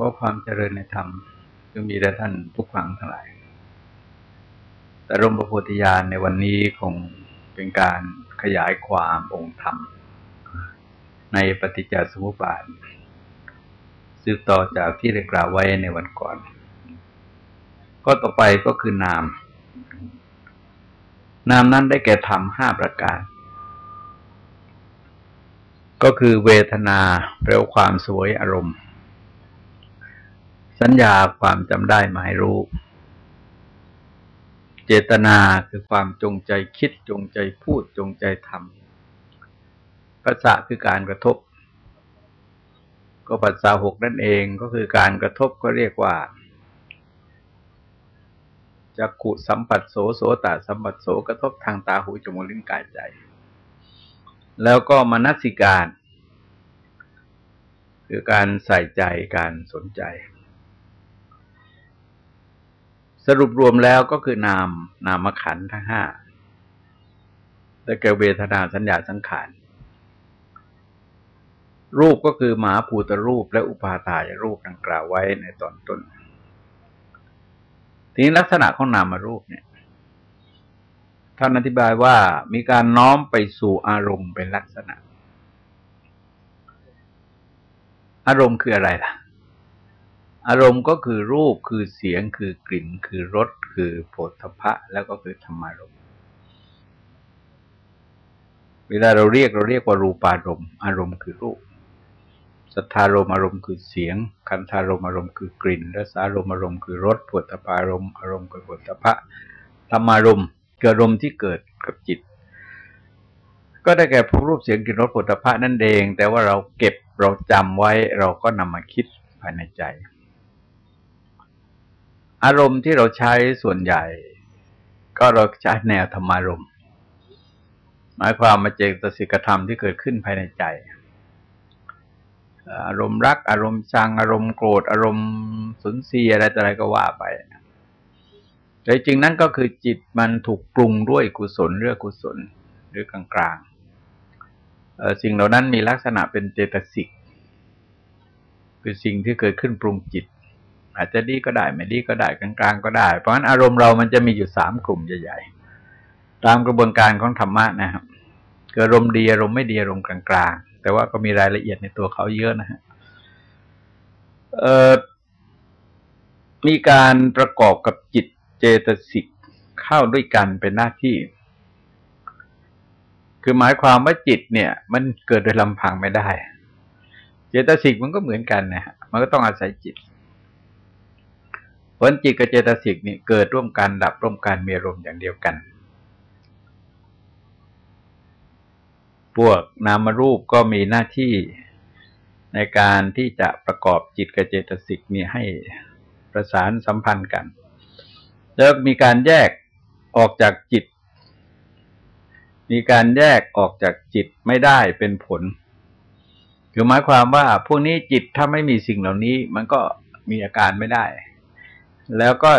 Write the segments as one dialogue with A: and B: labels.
A: ขอความเจริญในธรรมจะมีแด่ท่านผู้ฟังทั้งหลายแต่รมประโพธิญาณในวันนี้คงเป็นการขยายความองค์ธรรม ในปฏิจจสมุปบาทสืบต่อจากที่ได้กล่าวไว้ในวันก่อน ก็ต่อไปก็คือนาม นามนั้นได้แก่ธรรมห้าประการ ก็คือเวทนาแปลความสวยอารมณ์ สัญญาความจำได้หมายรู้ เจตนาคือความจงใจคิดจงใจพูดจงใจทำภาษาคือการกระทบ ก็ภาษาหกนั่นเองก็คือการกระทบก็เรียกว่าจักขุสัมผัสโสโสตสัมผัสโสกระทบทางตาหูจมูกลิ้นกายใจ แล้วก็มนัสิการ คือการใส่ใจการสนใจ สรุปรวมแล้วก็คือนาม นามขันทั้งห้าได้แก่เวทนาสัญญาสังขาร รูปก็คือหมาภูตรูปและอุปาทายรูปดังกล่าวไว้ในตอนต้น ทีนี้ลักษณะของนามารูปเนี่ย ท่านอธิบายว่ามีการน้อมไปสู่อารมณ์เป็นลักษณะ อารมณ์คืออะไรล่ะ อารมณ์ก็คือรูปคือเสียงคือกลิ่น คือรสคือโผฏฐพะแล้วก็คือธรรมารมณ์เวลาเราเรียกเราเรียกว่ารูปารมณ์ อารมณ์คือรูปสัทธารมอารมณ์คือเสียง คันธารมอารมณ์คือกลิ่นรสารมอารมณ์คือรสโผฏฐารมอารมณ์คือโผฏฐพะธรรมารมณ์เกิดอารมณ์ที่เกิดกับจิต ก็ได้แก่พวกรูปเสียงกลิ่นรสโผฏฐะนั่นเอง แต่ว่าเราเก็บเราจำไว้เราก็นำมาคิดภายในใจ อารมณ์ที่เราใช้ส่วนใหญ่ ก็เราใช้แนวธรรมารมณ์หมายความมาเจตสิกธรรมที่เกิดขึ้นภายในใจ อารมณ์รัก อารมณ์ชัง อารมณ์โกรธ อารมณ์สุนทรีอะไรต่ออะไรก็ว่าไปแต่จริงนั้นก็คือจิตมันถูกปรุงด้วยกุศลเรื่องกุศลหรือกลางๆสิ่งเหล่านั้นมีลักษณะเป็นเจตสิกคือสิ่งที่เกิดขึ้นปรุงจิต อาจจะดีก็ได้ ไม่ดีก็ได้กลางๆ ก็ได้ เพราะฉะนั้นอารมณ์เรามันจะมีอยู่สามกลุ่มใหญ่ๆ ตามกระบวนการของธรรมะนะครับเกิดอารมณ์ดีอารมณ์ไม่ดีอารมณ์กลางๆ แต่ว่าก็มีรายละเอียดในตัวเขาเยอะนะฮะมีการประกอบกับจิตเจตสิกเข้าด้วยกันเป็นหน้าที่ คือหมายความว่าจิตเนี่ย มันเกิดโดยลำพังไม่ได้ เจตสิกมันก็เหมือนกันนะฮะมันก็ต้องอาศัยจิต ผลจิตกับเจตสิกนี่เกิดร่วมกันดับร่วมกันมีอารมณ์อย่างเดียวกัน พวกนามรูปก็มีหน้าที่ในการที่จะประกอบจิตกับเจตสิกนี่ให้ประสานสัมพันธ์กัน แล้วมีการแยกออกจากจิต มีการแยกออกจากจิตไม่ได้เป็นผล คือหมายความว่าพวกนี้จิตถ้าไม่มีสิ่งเหล่านี้ มันก็มีอาการไม่ได้ แล้วก็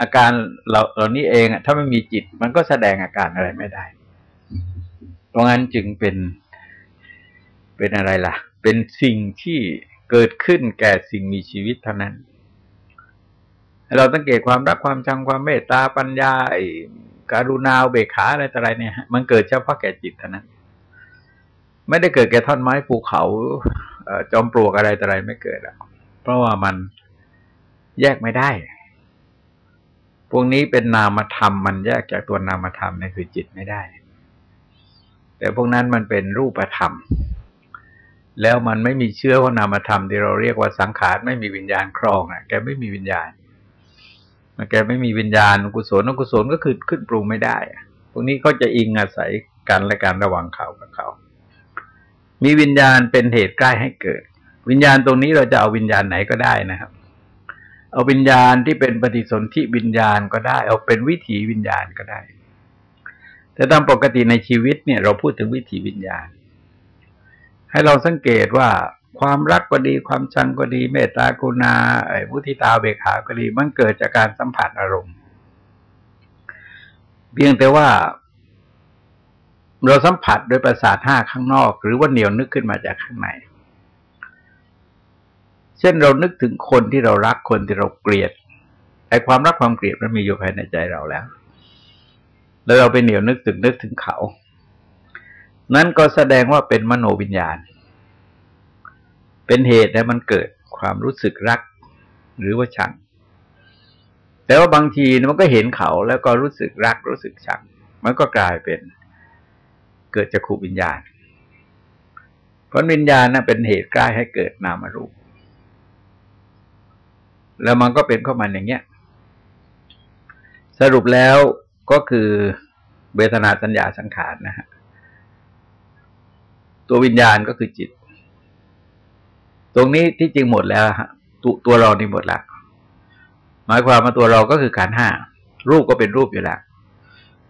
A: อาการเราเหล่านี้เองถ้าไม่มีจิต มันก็แสดงอาการอะไรไม่ได้ เพราะงั้นจึงเป็นเป็นอะไรล่ะ เป็นสิ่งที่เกิดขึ้นแก่สิ่งมีชีวิตเท่านั้น เราตั้งเกตความรักความชังความเมตตาปัญญาการุณาเบกขาอะไรต่ออะไรเนี่ยมันเกิดเฉพาะแก่จิตเท่านั้น ไม่ได้เกิดแก่ท่อนไม้ภูเขาจอมปลวกอะไรต่ออะไรไม่เกิดหรอกเพราะว่ามัน แยกไม่ได้ พวกนี้เป็นนามธรรม มันแยกจากตัวนามธรรมนี่คือจิตไม่ได้ แต่พวกนั้นมันเป็นรูปธรรม แล้วมันไม่มีเชื้อของนามธรรมที่เราเรียกว่าสังขารไม่มีวิญญาณครองอะ แกไม่มีวิญญาณมันแกไม่มีวิญญาณกุศลกุศลก็คือขึ้นปรุงไม่ได้พวกนี้ก็จะอิงอาศัยกันและการระวังเขากับเขา มีวิญญาณเป็นเหตุใกล้ให้เกิด วิญญาณตรงนี้เราจะเอาวิญญาณไหนก็ได้นะครับ เอาวิญญาณที่เป็นปฏิสนธิวิญญาณก็ได้ เอาเป็นวิถีวิญญาณก็ได้ แต่ตามปกติในชีวิตเนี่ย เราพูดถึงวิถีวิญญาณ ให้เราสังเกตว่าความรักก็ดีความชังก็ดี เมตตากรุณาไอ้มุทิตาเบขาก็ดี มันเกิดจากการสัมผัสอารมณ์ เพียงแต่ว่า เราสัมผัสโดยประสาทห้าข้างนอก หรือว่าเหนียวนึกขึ้นมาจากข้างใน เช่นเรานึกถึงคนที่เรารักคนที่เราเกลียดไอ้ความรักความเกลียดมันมีอยู่ภายในใจเราแล้ว แล้วเราไปเหนียวนึกถึงนึกถึงเขา นั่นก็แสดงว่าเป็นมโนวิญญาณ เป็นเหตุให้มันเกิดความรู้สึกรักหรือว่าชัง แต่ว่าบางทีมันก็เห็นเขาแล้วก็รู้สึกรักรู้สึกชัง มันก็กลายเป็นเกิดจากขูวิญญาณ เพราะวิญญาณนะ่ะเป็นเหตุใกล้ให้เกิดนามรูป แล้วมันก็เป็นเข้อมันอย่างเงี้ย สรุปแล้วก็คือเวทนาสัญญาสังขารนะฮะตัววิญญาณก็คือจิต ตรงนี้ที่จริงหมดแล้วฮะตตัวเรานี่หมดแล้วหมายความว่าตัวเราก็คือขันห้ารูปก็เป็นรูปอยู่แล้ว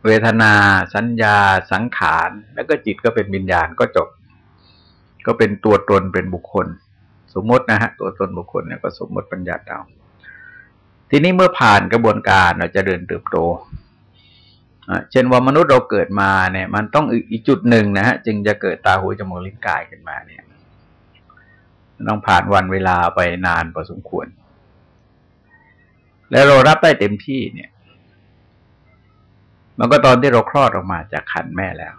A: เวทนา สัญญา สังขาร แล้วก็จิตก็เป็นวิญญาณก็จบ ก็เป็นตัวตนเป็นบุคคล สมมตินะฮะ ตัวตนบุคคลเนี่ยก็สมมติปัญญาเดา ทีนี้เมื่อผ่านกระบวนการเราจะเดินเติบโตเช่นว่ามนุษย์เราเกิดมาเนี่ย มันต้องอีกจุดหนึ่งนะฮะจึงจะเกิดตาหูจมูกลิ้นกายขึ้นมาเนี่ย ต้องผ่านวันเวลาไปนานพอสมควร แล้วเรารับได้เต็มที่เนี่ย มันก็ตอนที่เราคลอดออกมาจากคันแม่แล้ว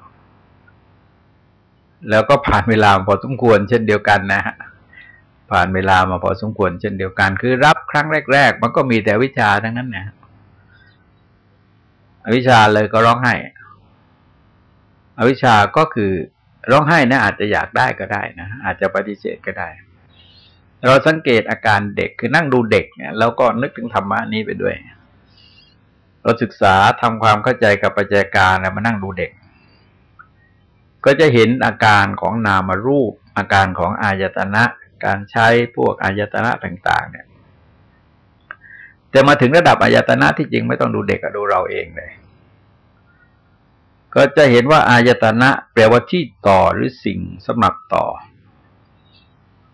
A: แล้วก็ผ่านเวลาพอสมควร เช่นเดียวกันนะฮะ ผ่านเวลามาพอสมควรเช่นเดียวกัน คือรับครั้งแรก ๆ มันก็มีแต่วิชาทั้งนั้นนะอวิชาเลยก็ร้องไห้ อวิชาก็คือร้องไห้นะอาจจะอยากได้ก็ได้นะอาจจะปฏิเสธก็ได้ เราสังเกตอาการเด็กคือนั่งดูเด็กเนี่ยแล้วก็นึกถึงธรรมะนี้ไปด้วย เราศึกษาทำความเข้าใจกับปัจจัยการแล้วมานั่งดูเด็ก ก็จะเห็นอาการของนามารูป อาการของอายตนะ การใช้พวกอายตนะต่าง ๆ เนี่ย แต่มาถึงระดับอายตนะที่จริงไม่ต้องดูเด็กก็ดูเราเองเลย ก็จะเห็นว่าอายตนะแปลว่าที่ต่อหรือสิ่งสำหรับต่อ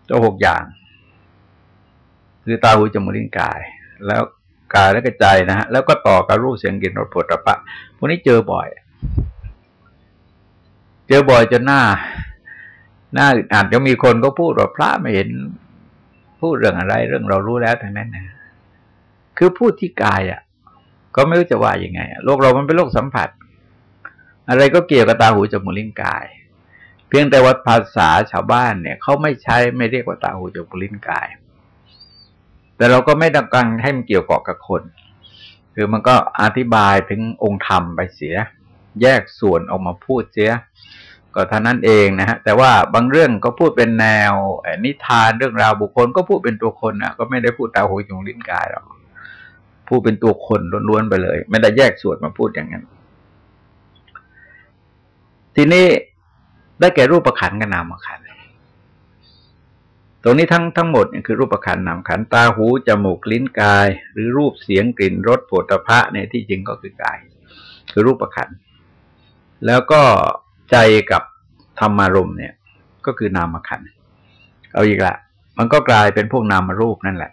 A: ตัวหกอย่าง คือตาหูจมูกลิ้นกาย แล้วกายและกระใจนะฮะแล้วก็ต่อกับรูปเสียงกลิ่นรสผลิภัณฑ์พวกนี้เจอบ่อย เจอบ่อยจนหน้า น้าอาจจะมีคนก็พูดว่าพระไม่เห็น พูดเรื่องอะไร เรื่องเรารู้แล้วทั้งนั้นนะคือพูดที่กายอะ ก็ไม่รู้จะว่ายังไงโลกเรามันเป็นโลกสัมผัส อะไรก็เกี่ยวกับตาหูจมูกลิ้นกาย เพียงแต่ว่าภาษาชาวบ้านเนี่ยเขาไม่ใช้ไม่เรียกว่าตาหูจมูกลิ้นกาย แต่เราก็ไม่ต้องการให้มันเกี่ยวเกาะกับคน คือมันก็อธิบายถึงองค์ธรรมไปเสีย แยกส่วนออกมาพูดเสีย ก็เท่านั้นเองนะฮะแต่ว่าบางเรื่องก็พูดเป็นแนวนิทานเรื่องราวบุคคลก็พูดเป็นตัวคนนะก็ไม่ได้พูดตาหูจมูกลิ้นกายหรอกพูดเป็นตัวคนล้วนๆไปเลย ไม่ได้แยกส่วนมาพูดอย่างนั้น ทีนี้ได้แก่รูปประขันกับนามขันตรงนี้ทั้งทั้งหมดเนี่ยคือรูปขันนามขันตาหูจมูกลิ้นกาย หรือรูปเสียงกลิ่นรสโผฏฐะเนี่ยที่จริงก็คือกาย คือรูปขันแล้วก็ ใจกับธรรมารมเนี่ย ก็คือนามขันเอาอีกละ มันก็กลายเป็นพวกนามรูปนั่นแหละ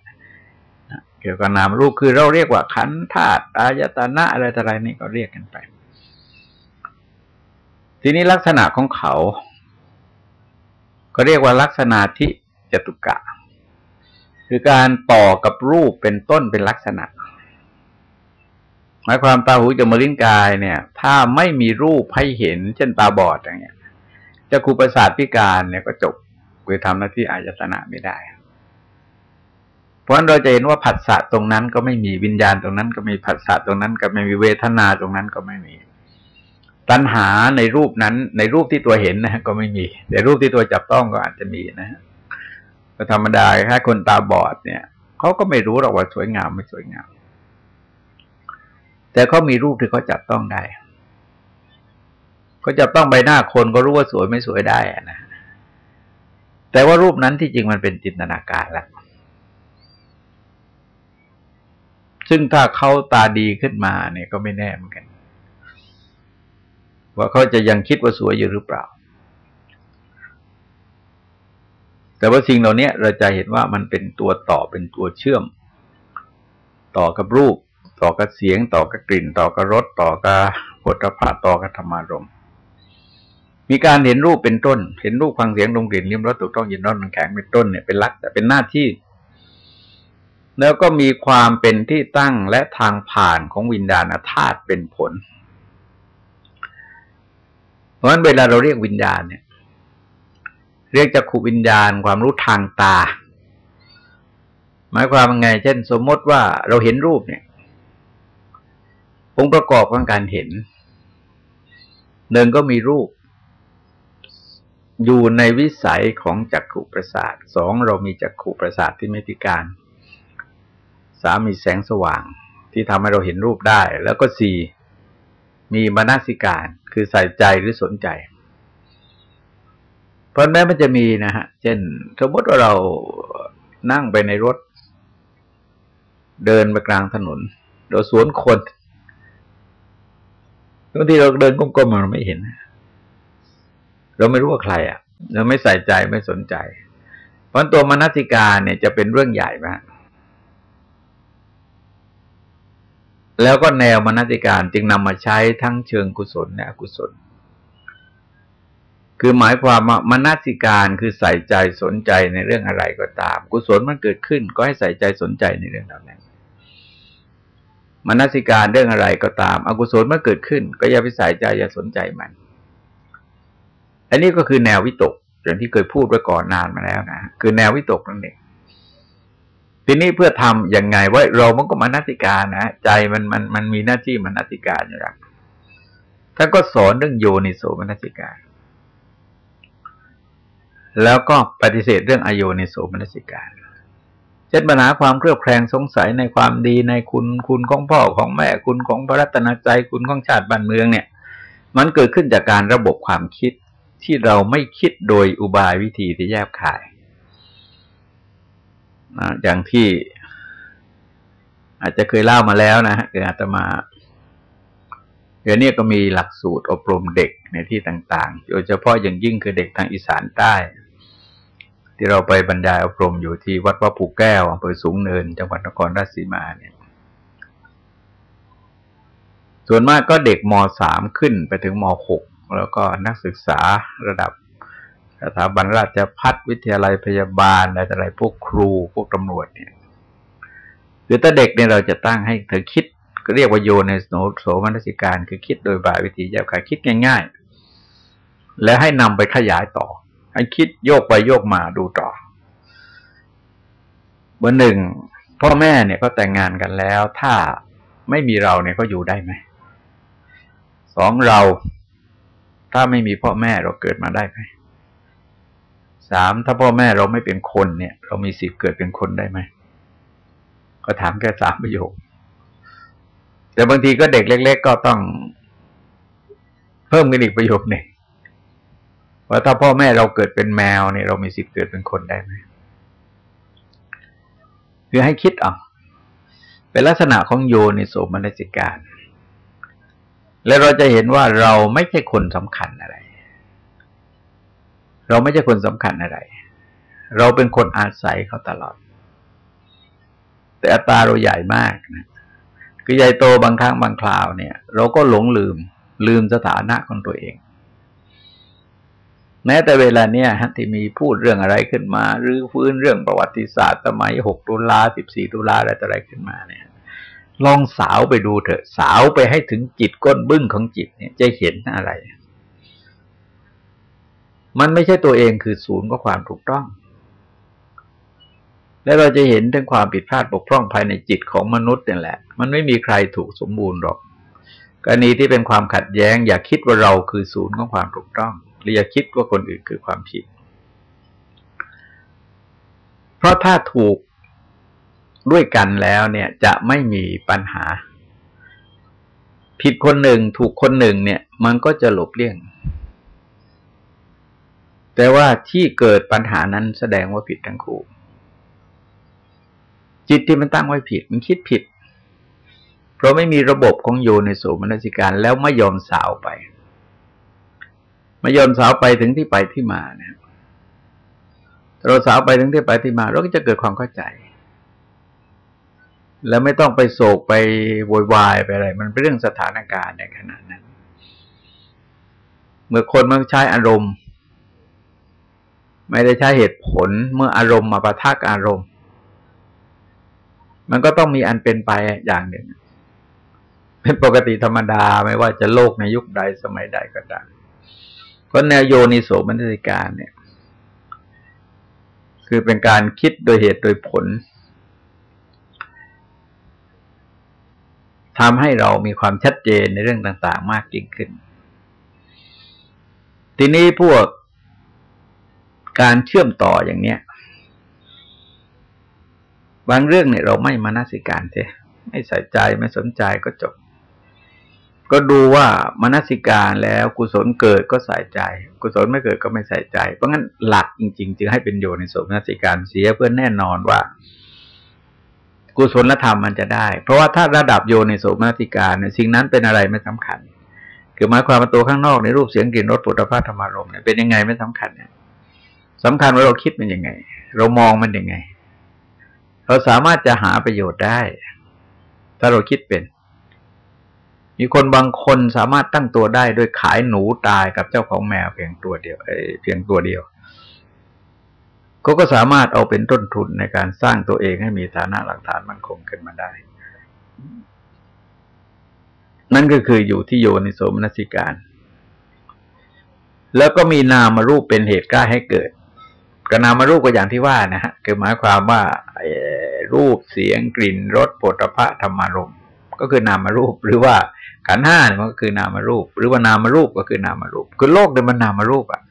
A: เกี่ยวกับนามรูปคือเราเรียกว่าขันธาตุอายตนะอะไรต่ออะไรนี่ก็เรียกกันไป ทีนี้ลักษณะของเขา ก็เรียกว่าลักษณะที่จตุกะ คือการต่อกับรูปเป็นต้นเป็นลักษณะ หมายความตาหูจมูกลิ้นกายเนี่ย ถ้าไม่มีรูปให้เห็น เช่นตาบอดอย่างเงี้ยจะครูประสาทพิการเนี่ยก็จบคือทำหน้าที่อายตนะไม่ได้ เพราะฉะนั้นเราจะเห็นว่าผัสสะตรงนั้นก็ไม่มีวิญญาณตรงนั้น ก็มีผัสสะตรงนั้น ก็ไม่มีเวทนาตรงนั้นก็ไม่มี ตัณหาในรูปนั้น ในรูปที่ตัวเห็นนะก็ไม่มี แต่รูปที่ตัวจับต้องก็อาจจะมีนะฮะธรรมดาแค่คนตาบอดเนี่ยเขาก็ไม่รู้หรอกว่าสวยงามไม่สวยงาม แต่เขามีรูปที่เขาจับต้องได้เขาจับต้องใบหน้าคนก็รู้ว่าสวยไม่สวยได้นะแต่ว่ารูปนั้นที่จริงมันเป็นจินตนาการแล้วซึ่งถ้าเขาตาดีขึ้นมาเนี่ยก็ไม่แน่เหมือนกัน ว่าเขาจะยังคิดว่าสวยอยู่หรือเปล่า แต่ว่าสิ่งเหล่านี้เราจะเห็นว่ามันเป็นตัวต่อเป็นตัวเชื่อม ต่อกับรูป ต่อกับเสียงต่อกับกลิ่น ต่อกับรสต่อกับผลิภัณฑ์ต่อกับธรรมารมมีการเห็นรูปเป็นต้น เห็นรูปฟังเสียงดมกลิ่นลิ้มรสถูกต้องยินร้อนแข็งเป็นต้นเนี่ยเป็นลักษณะเป็นหน้าที่ แล้วก็มีความเป็นที่ตั้งและทางผ่านของวิญญาณธาตุเป็นผล เพราะฉะนั้นเวลาเราเรียกวิญญาณเนี่ย เรียกจักขุวิญญาณความรู้ทางตา หมายความว่าไง เช่น สมมติว่าเราเห็นรูปเนี่ย องค์ประกอบของการเห็นหนึ่งก็มีรูป อยู่ในวิสัยของจักขุประสาทสองเรามีจักขุประสาทที่ไม่พิการสามมีแสงสว่างที่ทำให้เราเห็นรูปได้ แล้วก็สี่มีมนสิการ คือใส่ใจหรือสนใจ เพราะแม้มันจะมีนะฮะ เช่น สมมติว่าเรานั่งไปในรถ เดินไปกลางถนนเราสวนคน บางทีเราเดินก้มๆเราไม่เห็น เราไม่รู้ว่าใคร อะ เราไม่ใส่ใจไม่สนใจ เพราะตัวมนสิการเนี่ยจะเป็นเรื่องใหญ่มากแล้วก็แนวมนติการจึงนำมาใช้ทั้งเชิงกุศลและอกุศล คือหมายความว่ามนติการคือใส่ใจสนใจในเรื่องอะไรก็ตาม กุศลมันเกิดขึ้น ก็ให้ใส่ใจสนใจในเรื่องเหล่านั้น มนสิการเรื่องอะไรก็ตาม อกุศลเมื่อเกิดขึ้น ก็อย่าไปใส่ใจอย่าสนใจมัน อันนี้ก็คือแนววิตกอย่างที่เคยพูดไว้ก่อนนานมาแล้วนะคือแนววิตกนั่นเองทีนี้เพื่อทำยังไงว่าเรามันก็มานาติการนะใจมันมันมันมีหน้าที่มันนาติการอยู่แล้วท่านก็สอนเรื่องโยนิโสมนสิการ แล้วก็ปฏิเสธเรื่องอโยนิโสมนสิการ เช่นปัญหาความเครือบแคลงสงสัยในความดีในคุณคุณของพ่อของแม่คุณของพระรัตนใจคุณของชาติบ้านเมืองเนี่ย มันเกิดขึ้นจากการระบบความคิดที่เราไม่คิดโดยอุบายวิธีที่แยบขายนะอย่างที่อาจจะเคยเล่ามาแล้วนะฮะคืออาตมาเดี๋ยวนี้ก็มีหลักสูตรอบรมเด็กในที่ต่างๆ โดยเฉพาะอย่างยิ่งคือเด็กทางอีสานใต้ ที่เราไปบรรยายอบรมอยู่ที่วัดพระผูแก้วอำเภอสูงเนิน จังหวัดนครราชสีมาเนี่ยส่วนมากก็เด็กมสามขึ้นไปถึงมหกแล้วก็นักศึกษาระดับสถาบันราชพัฒวิทยาลัยพยาบาลอะไรอะไรพวกครูพวกตำรวจเนี่ยคือถ้าเด็กเนี่ยเราจะตั้งให้เธอคิดก็เรียกว่าโยในโนโสมนสิการคือคิดโดยบายวิธีแยบคายคิดง่าย ๆ แล้วให้นำไปขยายต่อ ให้คิดโยกไปโยกมาดูต่อเบอร์หนึ่งพ่อแม่เนี่ยก็แต่งงานกันแล้ว ถ้าไม่มีเราเนี่ยก็อยู่ได้ไหมสองเรา ถ้าไม่มีพ่อแม่เราเกิดมาได้ไหมสามถ้าพ่อแม่เราไม่เป็นคนเนี่ย เรามีสิทธิ์เกิดเป็นคนได้ไหมก็ถามแค่สามประโยค แต่บางทีก็เด็กเล็ก ๆ ก็ต้อง เพิ่มกันอีกประโยคหนึ่ง ว่าถ้าพ่อแม่เราเกิดเป็นแมวเนี่ยเรามีสิทธิ์เกิดเป็นคนได้ไหมคือให้คิดเอาเป็นลักษณะของโยในโสมนสิการ และเราจะเห็นว่าเราไม่ใช่คนสำคัญอะไร เราไม่ใช่คนสำคัญอะไร เราเป็นคนอาศัยเขาตลอด แต่อัตราเราใหญ่มากนะคือใหญ่โตบางครั้งบางคราวเนี่ย เราก็หลงลืมลืมสถานะของตัวเอง แม้แต่เวลาเนี้ยฮะที่มีพูดเรื่องอะไรขึ้นมา หรือฟื้นเรื่องประวัติศาสตร์สมัยหกตุลาสิบสี่ตุลาอะไรต่ออะไรขึ้นมาเนี่ย ลองสาวไปดูเถอะ สาวไปให้ถึงจิตก้นบึ้งของจิตเนี่ยจะเห็นอะไร มันไม่ใช่ตัวเองคือศูนย์ของความถูกต้อง และเราจะเห็นถึงความผิดพลาดบกพร่องภายในจิตของมนุษย์นี่แหละ มันไม่มีใครถูกสมบูรณ์หรอกกรณีที่เป็นความขัดแย้ง อย่าคิดว่าเราคือศูนย์ของความถูกต้อง หรืออย่าคิดว่าคนอื่นคือความผิด เพราะถ้าถูกด้วยกันแล้วเนี่ยจะไม่มีปัญหา ผิดคนหนึ่งถูกคนหนึ่งเนี่ย มันก็จะหลบเลี่ยง แต่ว่าที่เกิดปัญหานั้นแสดงว่าผิดทั้งคู่ จิตที่มันตั้งไว้ผิด มันคิดผิด เพราะไม่มีระบบของโยในสูมนสิการแล้วไม่ยอมสาวไป ม่ยอมสาวไปถึงที่ไปที่มาเนี่ยเราสาวไปถึงที่ไปที่มาเราก็จะเกิดความเข้าใจ แล้วไม่ต้องไปโศกไปโวยวายไปอะไร มันเป็นเรื่องสถานการณ์ในขณะนั้น เมื่อคนมันใช้อารมณ์ ไม่ได้ใช้เหตุผลเมื่ออารมณ์มาประทะกอารมณ์ มันก็ต้องมีอันเป็นไปอย่างหนึ่ง เป็นปกติธรรมดาไม่ว่าจะโลกในยุคใดสมัยใดก็ตาม เพราะแนวโยนิโสมนสิการเนี่ย คือเป็นการคิดโดยเหตุโดยผลทำให้เรามีความชัดเจนในเรื่องต่าง ๆ มากยิ่งขึ้น ทีนี้พวกการเชื่อมต่ออย่างเนี้ย บางเรื่องเนี่ยเราไม่มานาสิการเสียไม่ใส่ใจไม่สนใจก็จบ ก็ดูว่ามนสิการแล้วกุศลเกิดก็ใส่ใจ กุศลไม่เกิดก็ไม่ใส่ใจ เพราะงั้นหลักจริง ๆ จึงให้เป็นโยในสมนสิการเสียเพื่อแน่นอนว่า กุศลธรรมมันจะได้ เพราะว่าถ้าระดับโยในโสมนติการเนี่ยสิ่งนั้นเป็นอะไรไม่สำคัญ คือหมายความว่าตัวข้างนอกในรูปเสียงกลิ่นรสปุถะพาธรรมารมเนี่ยเป็นยังไงไม่สำคัญเนี่ยสำคัญว่าเราคิดเป็นยังไง เรามองมันยังไง เราสามารถจะหาประโยชน์ได้ ถ้าเราคิดเป็น มีคนบางคนสามารถตั้งตัวได้โดยขายหนูตายกับเจ้าของแมวเพียงตัวเดียวเพียงตัวเดียวเขาก็สามารถเอาเป็นต้นทุนในการสร้างตัวเองให้มีฐานะหลักฐานมั่นคงขึ้นมาได้ นั่นก็คืออยู่ที่โยนิโสมนสิการ แล้วก็มีนามารูปเป็นเหตุกล้าให้เกิดก็นามารูปก็อย่างที่ว่านะฮะคือหมายความว่ารูปเสียงกลิ่นรสปุถะธรรมารมก็คือนามารูปหรือว่า ขันห้าเนี่ยมันก็คือนามารูป หรือว่านามารูปก็คือนามารูป คือโลกเนี่ยมันนามารูปอะ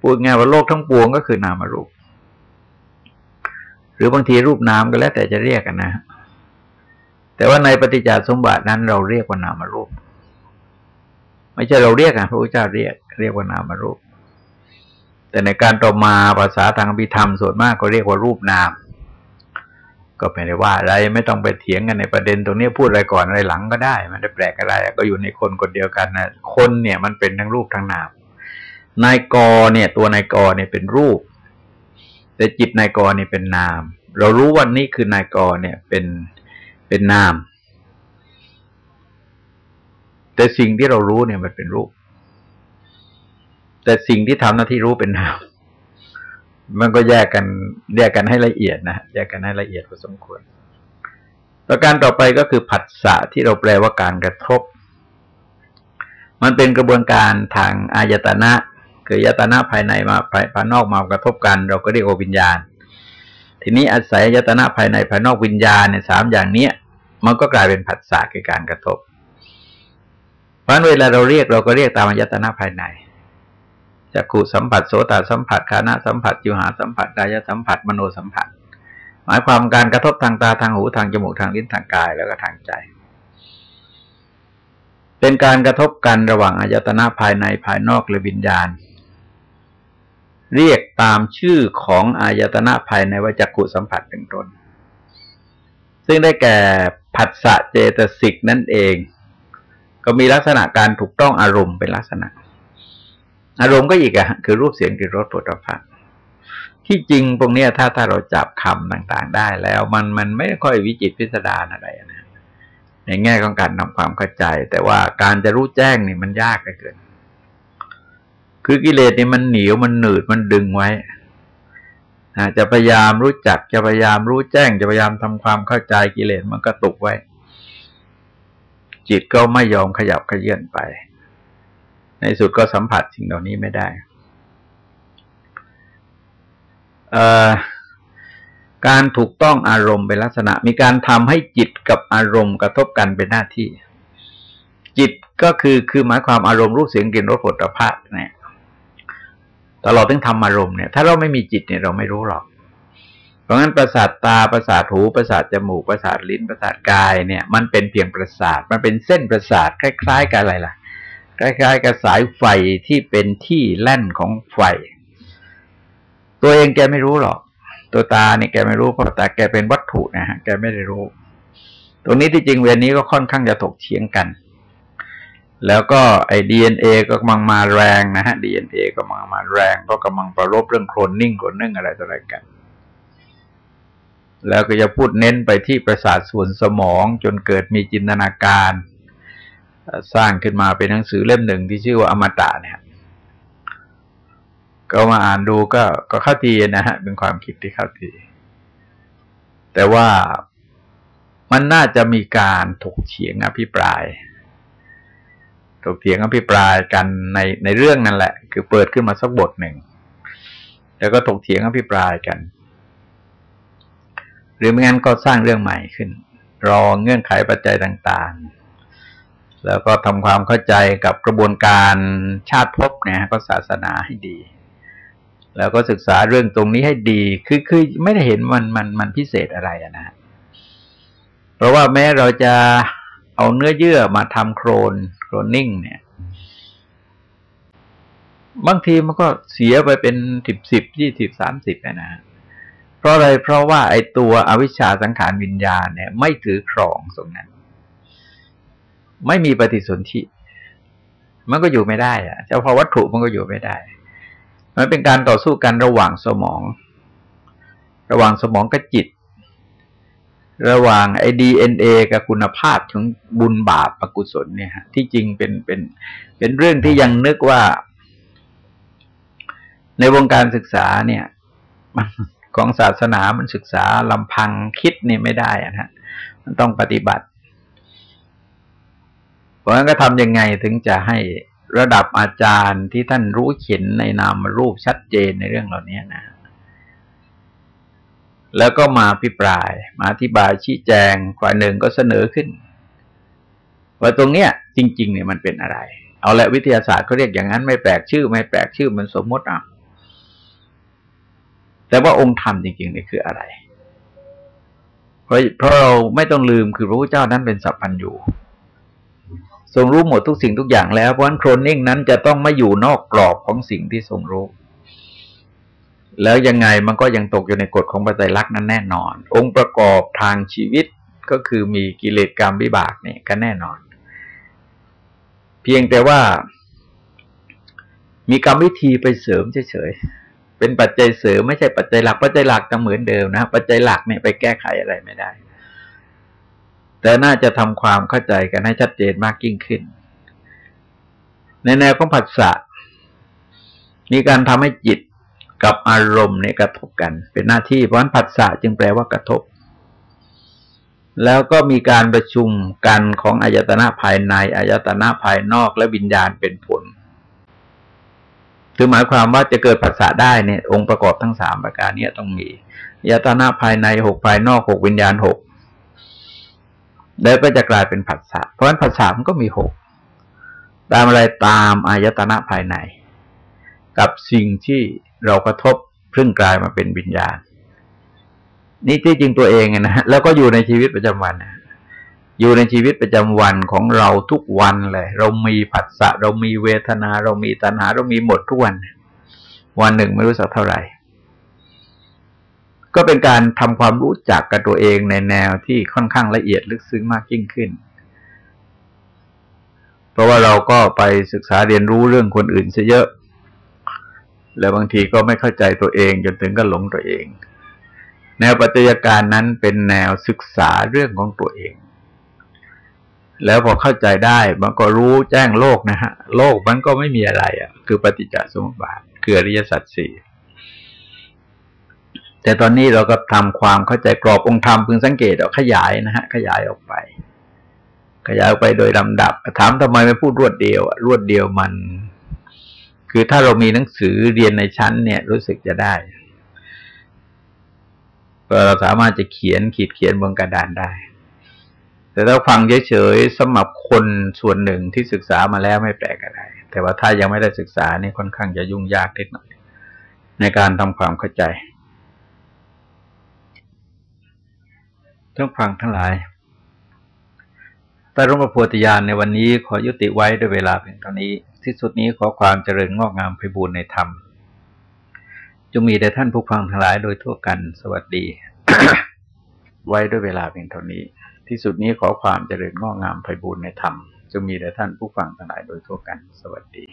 A: พูดง่ายว่าโลกทั้งปวงก็คือนามารูป หรือบางทีรูปนามก็แล้วแต่จะเรียกกันนะ แต่ว่าในปฏิจจสมบัตินั้นเราเรียกว่านามรูป ไม่ใช่เราเรียกอะพระพุทธเจ้าเรียก เรียกว่านามรูป แต่ในการต่อมาภาษาทางอภิธรรมส่วนมากก็เรียกว่ารูปนาม ก็ไม่ได้ว่าอะไรไม่ต้องไปเถียงกันในประเด็นตรงนี้พูดอะไรก่อนอะไรหลังก็ได้ มันได้แปลกอะไร ก็อยู่ในคนคนเดียวกันนะคนเนี่ยมันเป็นทั้งรูปทั้งนามนายกเนี่ย ตัวนายกเนี่ยเป็นรูป แต่จิตนายกรนี่ยเป็นนาม เรารู้ว่านี่คือนายกเนี่ยเป็นเป็นนาม แต่สิ่งที่เรารู้เนี่ยมันเป็นรูป แต่สิ่งที่ทำหน้าที่รู้เป็นนาม มันก็แยกกันแยกกันให้ละเอียดนะแยกกันให้ละเอียดพอสมควร ประการต่อไปก็คือผัสสะที่เราแปลว่าการกระทบ มันเป็นกระบวนการทางอายตนะ คือยตนะภายในมาภายนอกมากระทบกัน เราก็เรียกว่าวิญญาณ ทีนี้อาศัยยตนะภายในภายนอกวิญญาณเนี่ยสามอย่างเนี้ย มันก็กลายเป็นผัสสะคือการกระทบ เพราะเวลาเราเรียกเราก็เรียกตามยตนะภายใน จักขุสัมผัสโสตสัมผัสคานะสัมผัสจิวหาสัมผัสกายสัมผัสมโนสัมผัส หมายความการกระทบทางตาทางหูทางจมูกทางลิ้นทางกายแล้วก็ทางใจ เป็นการกระทบกันระหว่างอายตนะภายในภายนอกหรือวิญญาณ เรียกตามชื่อของอายตนะภายในวัจักขุสัมผัสเป็นต้นซึ่งได้แก่ผัสสะเจตสิกนั่นเอง ก็มีลักษณะการถูกต้องอารมณ์เป็นลักษณะ อารมณ์ก็อีกอะคือรูปเสียงกลิ่นรสผลิภัณฑ์ที่จริงตรงนี้ถ้าถ้าเราจับคำต่างๆได้แล้ว มันมันไม่ค่อยวิจิตพิสดารอะไรนะในแง่ของการทำความเข้าใจ แต่ว่าการจะรู้แจ้งนี่มันยากเกิน คือกิเลสนี่มันเหนียวมันหนืดมันดึงไว้จะพยายามรู้จักจะพยายามรู้แจ้ง จะพยายามทำความเข้าใจกิเลสมันก็ตกไว้ จิตก็ไม่ยอมขยับขยื่นไป ในสุดก็สัมผัสสิ่งเหล่านี้ไม่ได้การถูกต้องอารมณ์เป็นลักษณะ มีการทำให้จิตกับอารมณ์กระทบกันเป็นหน้าที่ จิตก็คือคือหมายความอารมณ์รู้เสียงกลิ่นรสผลิตภัณฑ์เนี่ยตลอดถึงธรรมารมณ์เนี่ยถ้าเราไม่มีจิตเนี่ยเราไม่รู้หรอก เพราะงั้นประสาทตาประสาทหูประสาทจมูกประสาทลิ้นประสาทกายเนี่ย มันเป็นเพียงประสาทมันเป็นเส้นประสาทคล้าย ๆ กับอะไรล่ะ คล้ายๆกับสายไฟที่เป็นที่แล่นของไฟ ตัวเองแกไม่รู้หรอก ตัวตาเนี่ยแกไม่รู้เพราะตาแกเป็นวัตถุนะฮะแกไม่ได้รู้ ตรงนี้ที่จริงเวรนี้ก็ค่อนข้างจะถกเถียงกัน แล้วก็ไอ้ดีเอ็นเอก็กำลังมาแรงนะฮะดีเอ็นเอกำลังมาแรงเพราะกำลังประรบเรื่องโคลนนิ่งโคลนนิ่งอะไรต่ออะไรกันแล้วก็จะพูดเน้นไปที่ประสาทส่วนสมองจนเกิดมีจินตนาการ สร้างขึ้นมาเป็นหนังสือเล่มหนึ่งที่ชื่อว่าอมตะเนี่ยก็มาอ่านดูก็ก็เข้าทีนะฮะเป็นความคิดที่เข้าที แต่ว่ามันน่าจะมีการถกเถียงอภิปรายถกเถียงอภิปรายกันในในเรื่องนั่นแหละ คือเปิดขึ้นมาสักบทหนึ่ง แล้วก็ถกเถียงอภิปรายกัน หรือไม่งั้นก็สร้างเรื่องใหม่ขึ้น รอเงื่อนไขปัจจัยต่าง ๆ แล้วก็ทำความเข้าใจกับกระบวนการชาติภพเนี่ยก็ศาสนาให้ดี แล้วก็ศึกษาเรื่องตรงนี้ให้ดี คือคือไม่ได้เห็นมันมันมันพิเศษอะไรนะ เพราะว่าแม้เราจะเอาเนื้อเยื่อมาทำโครนโครนนิ่ง เนี่ยบางทีมันก็เสียไปเป็นสิบสิบยี่สิบสามสิบนะเพราะอะไรเพราะว่าไอ้ตัวอวิชชาสังขารวิญญาณเนี่ย ไม่ถือครองตรงนั้น ไม่มีปฏิสนธิมันก็อยู่ไม่ได้อะเฉพาะวัตถุมันก็อยู่ไม่ได้ มันเป็นการต่อสู้กันระหว่างสมอง ระหว่างสมองกับจิต ระหว่างไอ้ดีเอ็นเอกับคุณภาพของบุญบาปอกุศลเนี่ยที่จริงเป็นเป็นเป็นเรื่องที่ยังนึกว่า ในวงการศึกษาเนี่ยของศาสนามันศึกษาลำพังคิดเนี่ยไม่ได้อะนะมันต้องปฏิบัติ ราะงั้นก็ทำยังไงถึงจะให้ระดับอาจารย์ที่ท่านรู้เขียนในนามรูปชัดเจนในเรื่องเหล่านี้นะ แล้วก็มาพิปราย มาอธิบายชี้แจงฝ่ายหนึ่งก็เสนอขึ้น ว่าตรงเนี้ย จริง ๆ เนี่ยมันเป็นอะไร เอาละวิทยาศาสตร์เขาเรียกอย่างนั้นไม่แปลกชื่อ ไม่แปลกชื่อมันสมมติอะแต่ว่าองค์ธรรมจริงๆเนี่ยคืออะไร เพราะเพราะเราไม่ต้องลืมคือพระพุทธเจ้านั้นเป็นสัพพันอยู่ ทรงรู้หมดทุกสิ่งทุกอย่างแล้วเพราะฉะนั้นโครนิ่งนั้นจะต้องไม่อยู่นอกกรอบของสิ่งที่ทรงรู้ แล้วยังไงมันก็ยังตกอยู่ในกฎของปัจจัยลักษณ์นั้นแน่นอน องค์ประกอบทางชีวิตก็คือมีกิเลสกรรมวิบากเนี่ยก็แน่นอน เพียงแต่ว่า มีกรรมวิธีไปเสริมเฉยๆเป็นปัจจัยเสริมไม่ใช่ปัจจัยหลัก ปัจจัยหลักจะเหมือนเดิมนะปัจจัยหลักเนี่ยไปแก้ไขอะไรไม่ได้ แต่น่าจะทำความเข้าใจกันให้ชัดเจนมากยิ่งขึ้น ในแนวของผัสสะมีการทำให้จิตกับอารมณ์เนี่ยกระทบกัน เป็นหน้าที่เพราะฉะนั้นผัสสะจึงแปลว่ากระทบ แล้วก็มีการประชุมกันของอายตนะภายในอายตนะภายนอกและวิญญาณเป็นผลคือหมายความว่าจะเกิดผัสสะได้เนี่ยองค์ประกอบทั้งสามประการนี้ต้องมีอายตนะภายในหกภายนอกหกวิญญาณหก แล้วก็จะกลายเป็นผัสสะเพราะฉะนั้นผัสสะมันก็มีหกตามอะไรตามอายตนะภายใน กับสิ่งที่เรากระทบพึ่งกลายมาเป็นวิญญาณ นี่ที่จริงตัวเองนะแล้วก็อยู่ในชีวิตประจำวันนะอยู่ในชีวิตประจำวันของเราทุกวันเลย เรามีผัสสะเรามีเวทนา เรามีตัณหา เรามีหมดทุกวัน วันหนึ่งไม่รู้สักเท่าไหร่ ก็เป็นการทำความรู้จักกับตัวเองในแนวที่ค่อนข้างละเอียดลึกซึ้งมากยิ่งขึ้น เพราะว่าเราก็ไปศึกษาเรียนรู้เรื่องคนอื่นซะเยอะ แล้วบางทีก็ไม่เข้าใจตัวเองจนถึงก็หลงตัวเอง แนวปฏิยาการนั้นเป็นแนวศึกษาเรื่องของตัวเอง แล้วพอเข้าใจได้มันก็รู้แจ้งโลกนะฮะ โลกมันก็ไม่มีอะไรอะ่ะ คือปฏิจจสมุปบาทคืออริยสัจสี่ แต่ตอนนี้เราก็ทำความเข้าใจกรอบองค์ธรรมพึงสังเกตเอาขยายนะฮะขยายออกไป ขยายออกไปโดยลำดับ ถามทำไมไม่พูดรวดเดียวรวดเดียวมัน คือถ้าเรามีหนังสือเรียนในชั้นเนี่ย รู้สึกจะได้เราสามารถจะเขียนขีดเขียนบนกระดานได้ แต่ถ้าฟังเฉยๆสำหรับคนส่วนหนึ่งที่ศึกษามาแล้วไม่แปลกอะไร แต่ว่าถ้ายังไม่ได้ศึกษานี่ค่อนข้างจะยุ่งยากนิดหน่อยในการทำความเข้าใจ ต้องฟังทั้งหลายแต่ร่มพระโพธิญาณในวันนี้ขอยุติไว้ด้วยเวลาเพียงเท่านี้ ที่สุดนี้ขอความเจริญงอกงามไปบูรณในธรรม จงมีแด่ท่านผู้ฟังทั้งหลายโดยทั่วกัน สวัสดี ไว้ด้วยเวลาเพียงเท่านี้ ที่สุดนี้ขอความเจริญงอกงามไปบูรณในธรรม จงมีแด่ท่านผู้ฟังทั้งหลายโดยทั่วกัน สวัสดี